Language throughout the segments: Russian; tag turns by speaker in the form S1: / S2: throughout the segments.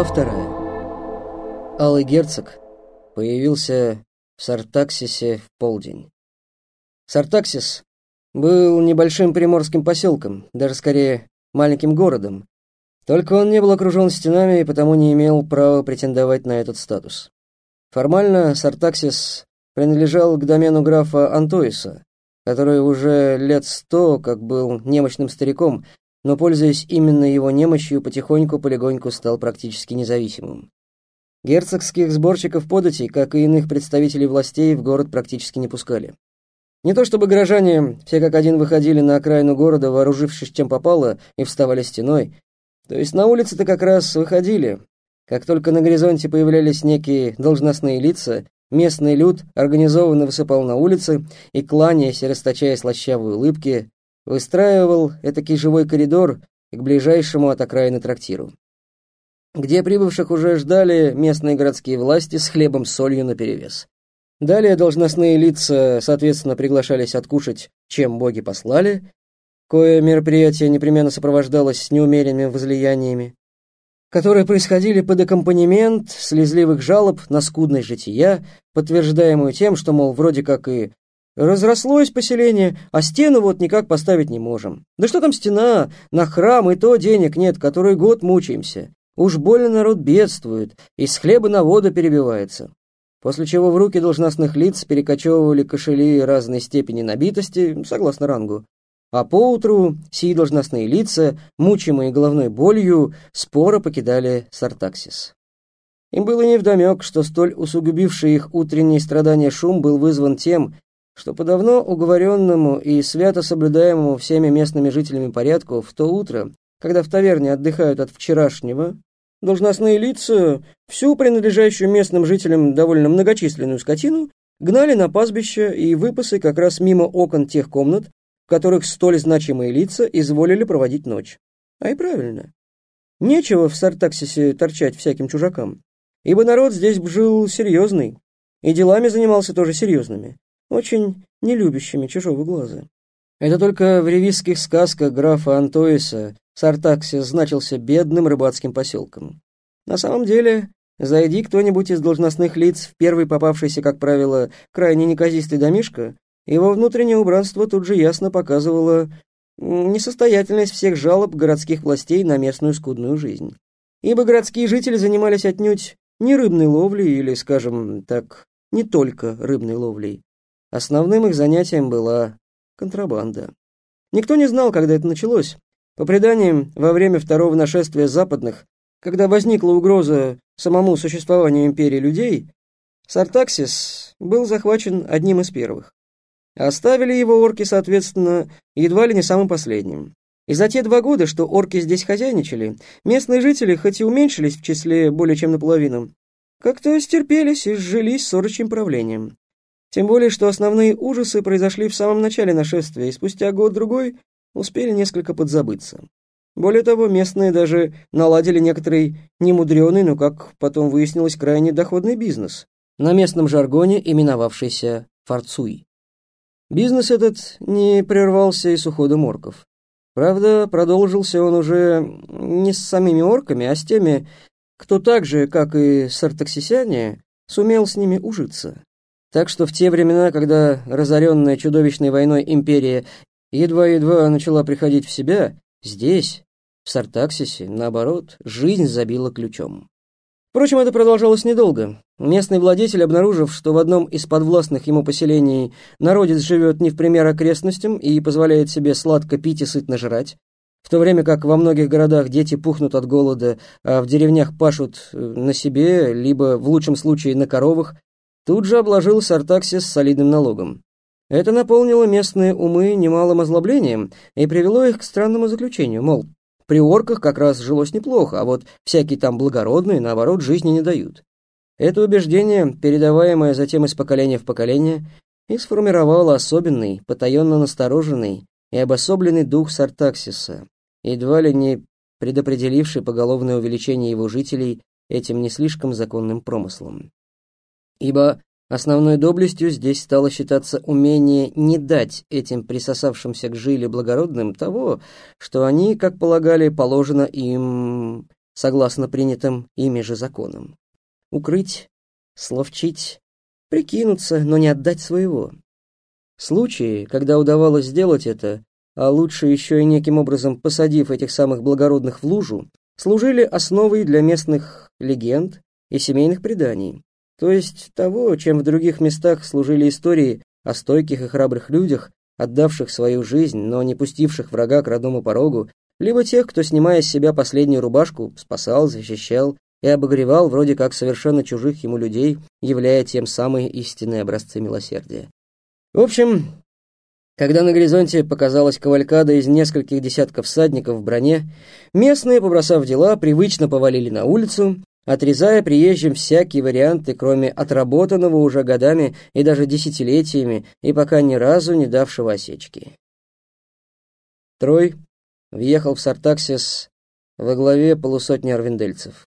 S1: Глава вторая. Алый герцог появился в Сартаксисе в полдень. Сартаксис был небольшим приморским поселком, даже скорее маленьким городом. Только он не был окружен стенами и потому не имел права претендовать на этот статус. Формально Сартаксис принадлежал к домену графа Антоиса, который уже лет сто как был немощным стариком, но, пользуясь именно его немощью, потихоньку-полегоньку стал практически независимым. Герцогских сборщиков податей, как и иных представителей властей, в город практически не пускали. Не то чтобы горожане все как один выходили на окраину города, вооружившись чем попало, и вставали стеной. То есть на улице-то как раз выходили. Как только на горизонте появлялись некие должностные лица, местный люд организованно высыпал на улицы и, кланяясь и расточая слащавые улыбки, выстраивал этакий живой коридор к ближайшему от окраины трактиру, где прибывших уже ждали местные городские власти с хлебом солью наперевес. Далее должностные лица, соответственно, приглашались откушать, чем боги послали, кое мероприятие непременно сопровождалось неумеренными возлияниями, которые происходили под аккомпанемент слезливых жалоб на скудность жития, подтверждаемую тем, что, мол, вроде как и Разрослось поселение, а стену вот никак поставить не можем. Да что там стена, на храм и то денег нет, который год мучаемся. Уж больно народ бедствует, из хлеба на воду перебивается. После чего в руки должностных лиц перекочевывали кошели разной степени набитости, согласно рангу. А поутру сии должностные лица, мучимые головной болью, споро покидали Сартаксис. Им было невдомек, что столь усугубивший их утренние страдания шум был вызван тем, что по давно уговоренному и свято соблюдаемому всеми местными жителями порядку в то утро, когда в таверне отдыхают от вчерашнего, должностные лица всю принадлежащую местным жителям довольно многочисленную скотину гнали на пастбище и выпасы как раз мимо окон тех комнат, в которых столь значимые лица изволили проводить ночь. А и правильно. Нечего в Сартаксисе торчать всяким чужакам, ибо народ здесь жил серьезный, и делами занимался тоже серьезными очень нелюбящими чужого глаза. Это только в ревизских сказках графа Антоиса Сартаксис значился бедным рыбацким поселком. На самом деле, зайди кто-нибудь из должностных лиц в первый попавшийся, как правило, крайне неказистый домишко, его внутреннее убранство тут же ясно показывало несостоятельность всех жалоб городских властей на местную скудную жизнь. Ибо городские жители занимались отнюдь не рыбной ловлей или, скажем так, не только рыбной ловлей, Основным их занятием была контрабанда. Никто не знал, когда это началось. По преданиям, во время второго нашествия западных, когда возникла угроза самому существованию империи людей, Сартаксис был захвачен одним из первых. Оставили его орки, соответственно, едва ли не самым последним. И за те два года, что орки здесь хозяйничали, местные жители, хоть и уменьшились в числе более чем наполовину, как-то стерпелись и сжились с орочьим правлением. Тем более, что основные ужасы произошли в самом начале нашествия, и спустя год-другой успели несколько подзабыться. Более того, местные даже наладили некоторый немудреный, но, как потом выяснилось, крайне доходный бизнес, на местном жаргоне именовавшийся форцуй. Бизнес этот не прервался и с уходом орков. Правда, продолжился он уже не с самими орками, а с теми, кто так же, как и сартаксисяне, сумел с ними ужиться. Так что в те времена, когда разоренная чудовищной войной империя едва-едва начала приходить в себя, здесь, в Сартаксисе, наоборот, жизнь забила ключом. Впрочем, это продолжалось недолго. Местный владетель, обнаружив, что в одном из подвластных ему поселений народец живет не в пример окрестностям и позволяет себе сладко пить и сытно жрать, в то время как во многих городах дети пухнут от голода, а в деревнях пашут э, на себе, либо, в лучшем случае, на коровах, тут же обложил Сартаксис солидным налогом. Это наполнило местные умы немалым озлоблением и привело их к странному заключению, мол, при орках как раз жилось неплохо, а вот всякие там благородные, наоборот, жизни не дают. Это убеждение, передаваемое затем из поколения в поколение, и сформировало особенный, потаенно настороженный и обособленный дух Сартаксиса, едва ли не предопределивший поголовное увеличение его жителей этим не слишком законным промыслом ибо основной доблестью здесь стало считаться умение не дать этим присосавшимся к жиле благородным того, что они, как полагали, положено им согласно принятым ими же законам. Укрыть, словчить, прикинуться, но не отдать своего. Случаи, когда удавалось сделать это, а лучше еще и неким образом посадив этих самых благородных в лужу, служили основой для местных легенд и семейных преданий, то есть того, чем в других местах служили истории о стойких и храбрых людях, отдавших свою жизнь, но не пустивших врага к родному порогу, либо тех, кто, снимая с себя последнюю рубашку, спасал, защищал и обогревал вроде как совершенно чужих ему людей, являя тем самые истинные образцы милосердия. В общем, когда на горизонте показалась кавалькада из нескольких десятков всадников в броне, местные, побросав дела, привычно повалили на улицу, отрезая приезжим всякие варианты, кроме отработанного уже годами и даже десятилетиями, и пока ни разу не давшего осечки. Трой въехал в Сартаксис во главе полусотни арвендельцев.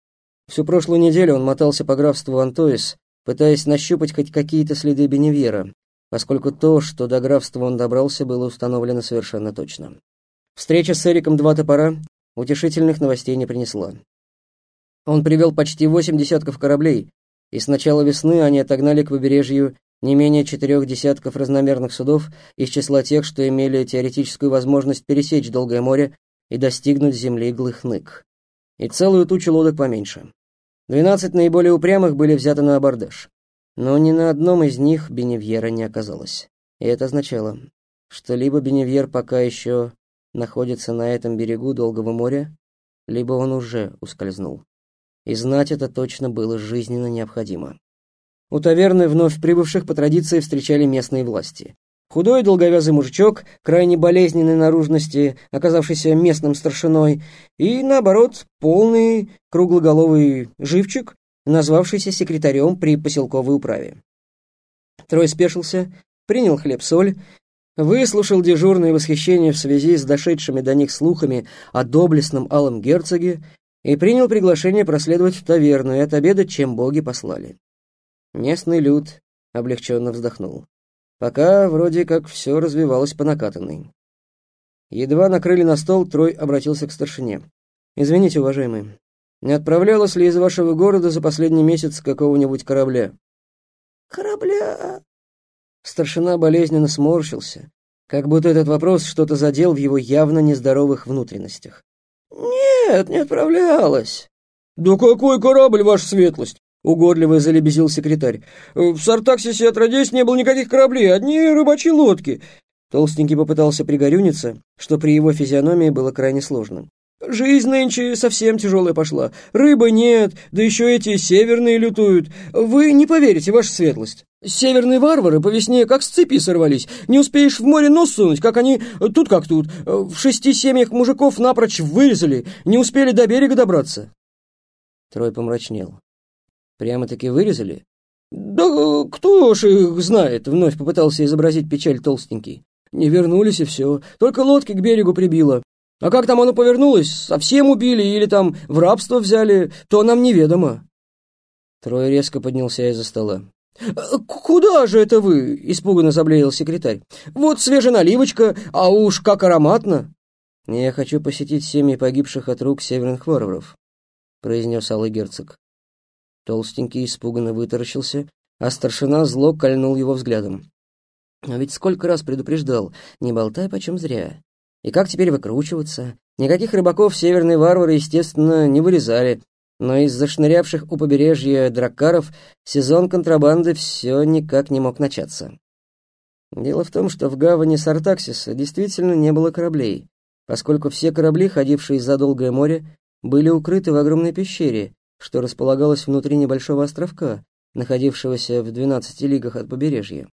S1: Всю прошлую неделю он мотался по графству Антоис, пытаясь нащупать хоть какие-то следы Беневьера, поскольку то, что до графства он добрался, было установлено совершенно точно. Встреча с Эриком Два Топора утешительных новостей не принесла. Он привел почти восемь десятков кораблей, и с начала весны они отогнали к побережью не менее четырех десятков разномерных судов из числа тех, что имели теоретическую возможность пересечь Долгое море и достигнуть земли Глыхнык. И целую тучу лодок поменьше. Двенадцать наиболее упрямых были взяты на абордаж. Но ни на одном из них Беневьера не оказалось. И это означало, что либо Беневьер пока еще находится на этом берегу Долгого моря, либо он уже ускользнул и знать это точно было жизненно необходимо. У таверны вновь прибывших по традиции встречали местные власти. Худой долговязый мужичок, крайне болезненной наружности, оказавшийся местным старшиной, и, наоборот, полный круглоголовый живчик, назвавшийся секретарем при поселковой управе. Трой спешился, принял хлеб-соль, выслушал дежурное восхищение в связи с дошедшими до них слухами о доблестном алом герцоге и принял приглашение проследовать в таверну и отобедать, чем боги послали. Местный люд облегченно вздохнул. Пока вроде как все развивалось по накатанной. Едва накрыли на стол, Трой обратился к старшине. «Извините, уважаемый, не отправлялось ли из вашего города за последний месяц какого-нибудь корабля?»
S2: «Корабля?»
S1: Старшина болезненно сморщился, как будто этот вопрос что-то задел в его явно нездоровых внутренностях.
S2: «Нет, не отправлялась».
S3: «Да какой корабль, ваша светлость?» — угодливо залебезил секретарь. «В Сартаксисе отродясь не было никаких кораблей, одни рыбачьи лодки».
S1: Толстенький попытался пригорюниться, что при его физиономии было крайне сложно.
S3: Жизнь нынче совсем тяжелая пошла. Рыбы нет, да еще эти северные лютуют. Вы не поверите, ваша светлость. Северные варвары по весне как с цепи сорвались. Не успеешь в море нос сунуть, как они тут как тут. В шести семьях мужиков напрочь вырезали, не успели до берега добраться.
S1: Трой помрачнел. Прямо-таки вырезали?
S3: Да кто ж их знает, вновь попытался изобразить печаль толстенький. Не вернулись и все, только лодки к берегу прибило. А как там оно повернулось, совсем убили или там в рабство взяли, то нам неведомо».
S1: Трой резко поднялся из-за стола.
S3: «Э, «Куда же это вы?» — испуганно заблеял секретарь. «Вот свежая наливочка, а уж как ароматно!»
S1: «Я хочу посетить семьи погибших от рук северных варваров», — произнес алый герцог. Толстенький испуганно вытаращился, а старшина зло кольнул его взглядом. «А ведь сколько раз предупреждал, не болтай почем зря. И как теперь выкручиваться? Никаких рыбаков северные варвары, естественно, не вылезали, но из зашнырявших у побережья драккаров сезон контрабанды все никак не мог начаться. Дело в том, что в гавани Сартаксиса действительно не было кораблей, поскольку все корабли, ходившие за долгое море, были укрыты в огромной пещере, что располагалось внутри небольшого островка, находившегося в 12 лигах от побережья.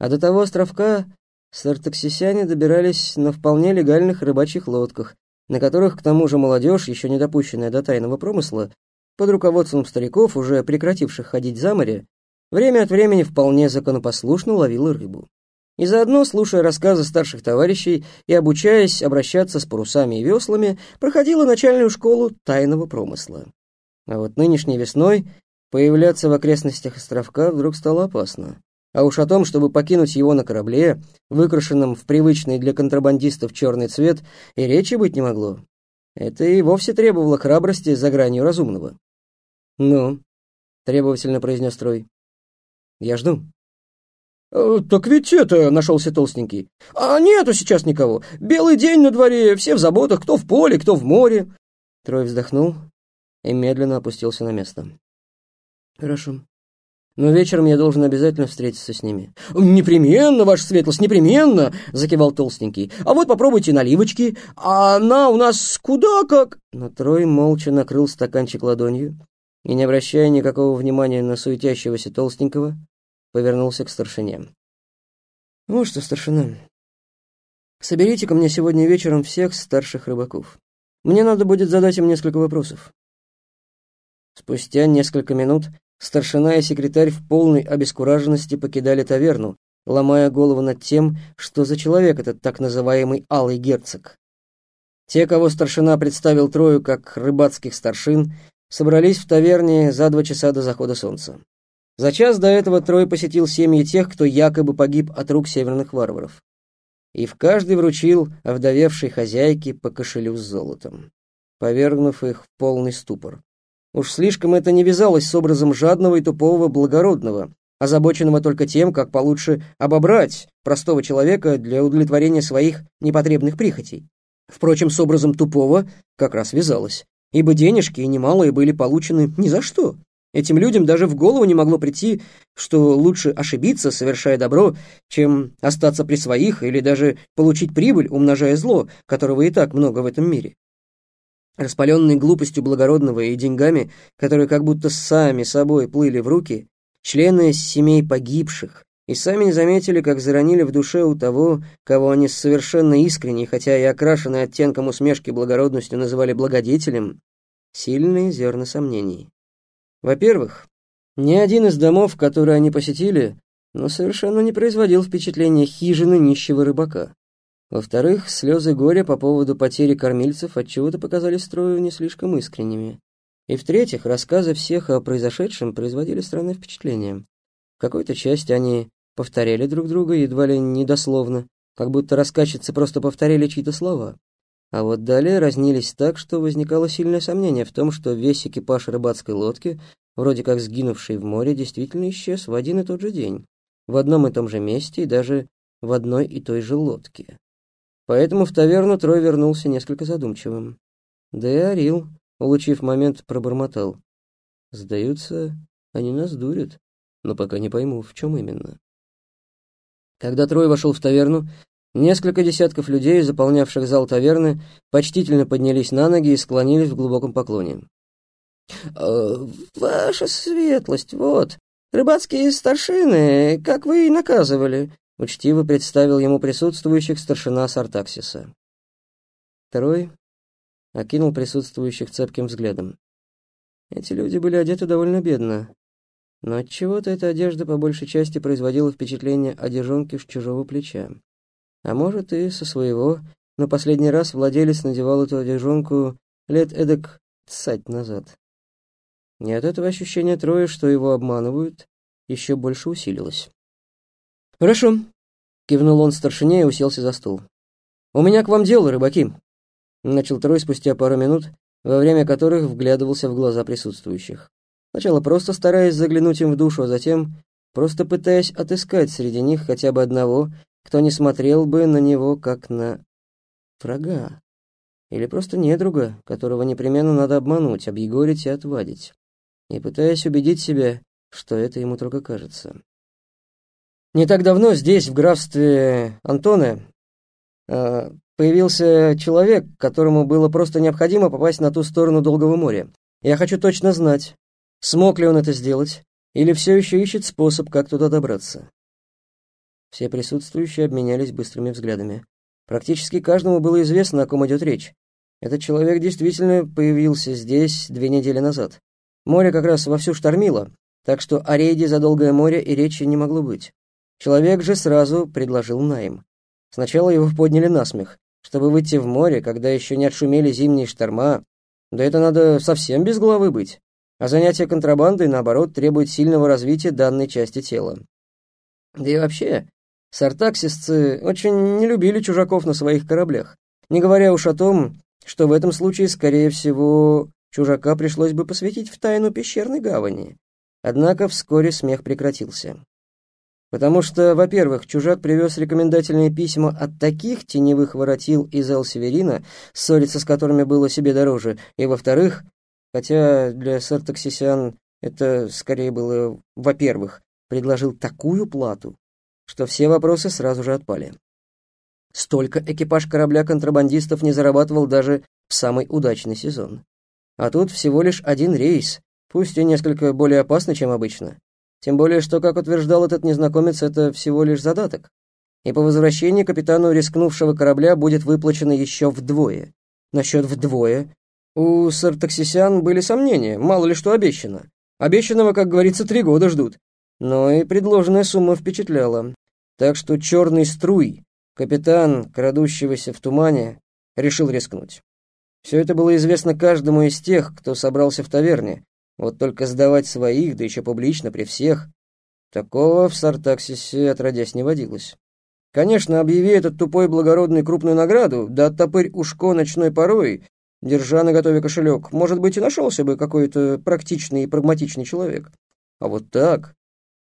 S1: А до того островка сартаксисяне добирались на вполне легальных рыбачьих лодках, на которых, к тому же, молодежь, еще не допущенная до тайного промысла, под руководством стариков, уже прекративших ходить за море, время от времени вполне законопослушно ловила рыбу. И заодно, слушая рассказы старших товарищей и обучаясь обращаться с парусами и веслами, проходила начальную школу тайного промысла. А вот нынешней весной появляться в окрестностях островка вдруг стало опасно. А уж о том, чтобы покинуть его на корабле, выкрашенном в привычный для контрабандистов черный цвет, и речи быть не могло. Это и вовсе требовало храбрости за гранью разумного. «Ну», — требовательно произнес Трой, — «я жду».
S3: «Э, «Так ведь это...» — нашелся толстенький. «А нету сейчас никого. Белый день на дворе, все в заботах, кто в поле, кто в море».
S1: Трой вздохнул и медленно опустился на место. «Хорошо. Но вечером я должен обязательно встретиться с ними».
S3: «Непременно, ваша светлость, непременно!» — закивал толстенький. «А вот попробуйте наливочки. А она у нас куда как...»
S1: Но Трой молча накрыл стаканчик ладонью и, не обращая никакого внимания на суетящегося толстенького, повернулся к старшине. «Вот что, старшина, соберите ко мне сегодня вечером всех старших рыбаков. Мне надо будет задать им несколько вопросов». Спустя несколько минут старшина и секретарь в полной обескураженности покидали таверну, ломая голову над тем, что за человек этот так называемый Алый Герцог. Те, кого старшина представил Трою как рыбацких старшин, собрались в таверне за два часа до захода солнца. За час до этого Трой посетил семьи тех, кто якобы погиб от рук северных варваров. И в каждый вручил овдовевшей хозяйке по кошелю с золотом, повергнув их в полный ступор. Уж слишком это не вязалось с образом жадного и тупого благородного, озабоченного только тем, как получше обобрать простого человека для удовлетворения своих непотребных прихотей. Впрочем, с образом тупого как раз вязалось, ибо денежки и немалые были получены ни за что, Этим людям даже в голову не могло прийти, что лучше ошибиться, совершая добро, чем остаться при своих или даже получить прибыль, умножая зло, которого и так много в этом мире. Распаленные глупостью благородного и деньгами, которые как будто сами собой плыли в руки, члены семей погибших и сами не заметили, как заронили в душе у того, кого они совершенно искренне, хотя и окрашенные оттенком усмешки благородностью называли благодетелем, сильные зерна сомнений. Во-первых, ни один из домов, которые они посетили, но совершенно не производил впечатления хижины нищего рыбака. Во-вторых, слезы горя по поводу потери кормильцев отчего-то показались строю не слишком искренними. И в-третьих, рассказы всех о произошедшем производили странное впечатление. В какой-то части они повторяли друг друга едва ли недословно, как будто рассказчицы просто повторяли чьи-то слова. А вот далее разнились так, что возникало сильное сомнение в том, что весь экипаж рыбацкой лодки, вроде как сгинувший в море, действительно исчез в один и тот же день, в одном и том же месте и даже в одной и той же лодке. Поэтому в таверну Трой вернулся несколько задумчивым. Да и Орил, улучив момент, пробормотал. «Сдаются, они нас дурят, но пока не пойму, в чем именно». Когда Трой вошел в таверну, Несколько десятков людей, заполнявших зал таверны, почтительно поднялись на ноги и склонились в глубоком поклоне.
S2: «Э, «Ваша светлость, вот, рыбацкие старшины, как вы и наказывали»,
S1: учтиво представил ему присутствующих старшина Сартаксиса. Второй окинул присутствующих цепким взглядом. Эти люди были одеты довольно бедно, но отчего-то эта одежда по большей части производила впечатление одежонки с чужого плеча. А может, и со своего, но последний раз владелец надевал эту одежонку лет эдак цать назад. И от этого ощущения Троя, что его обманывают, еще больше усилилось. «Хорошо», — кивнул он старшине и уселся за стол. «У меня к вам дело, рыбаки», — начал Трой спустя пару минут, во время которых вглядывался в глаза присутствующих. Сначала просто стараясь заглянуть им в душу, а затем просто пытаясь отыскать среди них хотя бы одного, кто не смотрел бы на него как на врага. Или просто недруга, которого непременно надо обмануть, объегорить и отвадить. И пытаясь убедить себя, что это ему только кажется. Не так давно здесь, в графстве Антоне, а, появился человек, которому было просто необходимо попасть на ту сторону Долгого моря. Я хочу точно знать, смог ли он это сделать, или все еще ищет способ, как туда добраться. Все присутствующие обменялись быстрыми взглядами. Практически каждому было известно, о ком идет речь. Этот человек действительно появился здесь две недели назад. Море как раз вовсю штормило, так что о рейде за долгое море и речи не могло быть. Человек же сразу предложил найм. Сначала его подняли на смех, чтобы выйти в море, когда еще не отшумели зимние шторма. Да это надо совсем без головы быть. А занятие контрабандой, наоборот, требует сильного развития данной части тела. Да и вообще, Сартаксисцы очень не любили чужаков на своих кораблях, не говоря уж о том, что в этом случае, скорее всего, чужака пришлось бы посвятить в тайну пещерной гавани. Однако вскоре смех прекратился. Потому что, во-первых, чужак привез рекомендательные письма от таких теневых воротил из Эл-Северина, ссориться с которыми было себе дороже, и, во-вторых, хотя для сартаксисян это скорее было, во-первых, предложил такую плату, что все вопросы сразу же отпали. Столько экипаж корабля контрабандистов не зарабатывал даже в самый удачный сезон. А тут всего лишь один рейс, пусть и несколько более опасный, чем обычно. Тем более, что, как утверждал этот незнакомец, это всего лишь задаток. И по возвращении капитану рискнувшего корабля будет выплачено еще вдвое. Насчет вдвое. У сартаксисян были сомнения, мало ли что обещано. Обещанного, как говорится, три года ждут. Но и предложенная сумма впечатляла. Так что черный струй, капитан, крадущегося в тумане, решил рискнуть. Все это было известно каждому из тех, кто собрался в таверне. Вот только сдавать своих, да еще публично при всех, такого в Сартаксисе отродясь не водилось. Конечно, объяви этот тупой благородный крупную награду, да оттопырь ушко ночной порой, держа на готове кошелек, может быть, и нашелся бы какой-то практичный и прагматичный человек. А вот так...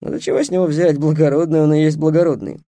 S1: Ну, до чего с него взять, благородный он и есть благородный.